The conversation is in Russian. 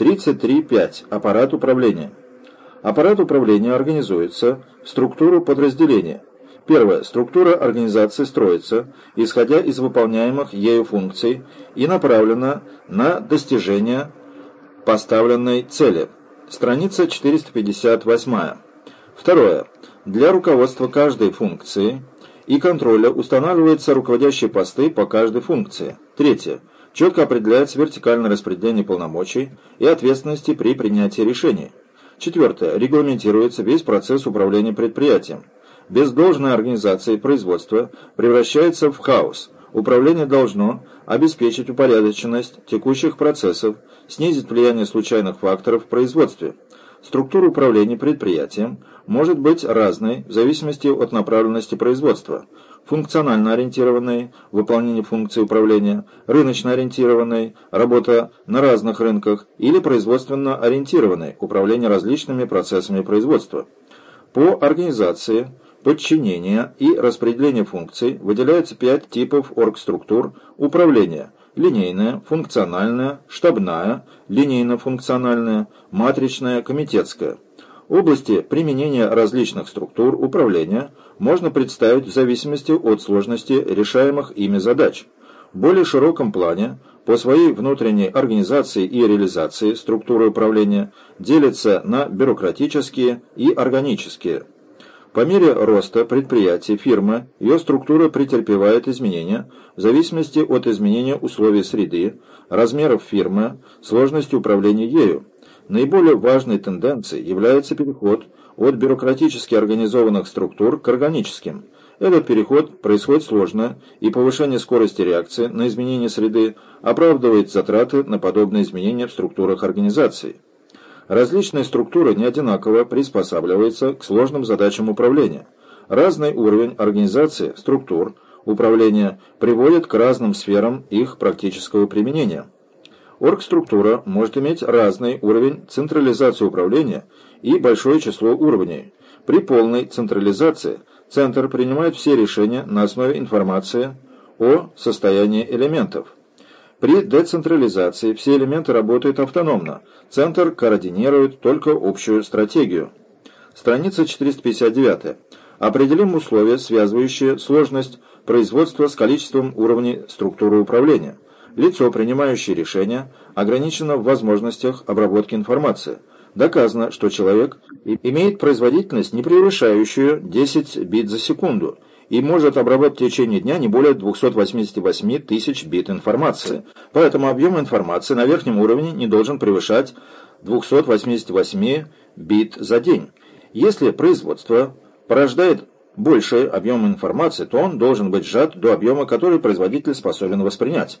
33.5. Аппарат управления. Аппарат управления организуется в структуру подразделения. Первое. Структура организации строится, исходя из выполняемых ею функций и направлена на достижение поставленной цели. Страница 458. Второе. Для руководства каждой функции и контроля устанавливаются руководящие посты по каждой функции. Третье. Четко определяется вертикальное распределение полномочий и ответственности при принятии решений. Четвертое. Регламентируется весь процесс управления предприятием. Без должной организации производства превращается в хаос. Управление должно обеспечить упорядоченность текущих процессов, снизить влияние случайных факторов в производстве. Структура управления предприятием может быть разной в зависимости от направленности производства. Функционально ориентированной – выполнение функций управления, рыночно ориентированной – работа на разных рынках или производственно ориентированной – управление различными процессами производства. По организации, подчинения и распределения функций выделяются пять типов оргструктур управления – линейная, функциональная, штабная, линейно-функциональная, матричная, комитетская. Области применения различных структур управления можно представить в зависимости от сложности решаемых ими задач. В более широком плане по своей внутренней организации и реализации структуры управления делятся на бюрократические и органические. По мере роста предприятия, фирмы, ее структура претерпевает изменения в зависимости от изменения условий среды, размеров фирмы, сложности управления ею. Наиболее важной тенденцией является переход от бюрократически организованных структур к органическим. Этот переход происходит сложно, и повышение скорости реакции на изменения среды оправдывает затраты на подобные изменения в структурах организации. Различные структуры не одинаково приспосабливаются к сложным задачам управления. Разный уровень организации структур управления приводит к разным сферам их практического применения. Оргструктура может иметь разный уровень централизации управления и большое число уровней. При полной централизации центр принимает все решения на основе информации о состоянии элементов. При децентрализации все элементы работают автономно. Центр координирует только общую стратегию. Страница 459. Определим условия, связывающие сложность производства с количеством уровней структуры управления. Лицо, принимающее решения, ограничено в возможностях обработки информации. Доказано, что человек имеет производительность, не превышающую 10 бит за секунду – и может обработать в течение дня не более 288 тысяч бит информации. Поэтому объем информации на верхнем уровне не должен превышать 288 бит за день. Если производство порождает больший объем информации, то он должен быть сжат до объема, который производитель способен воспринять.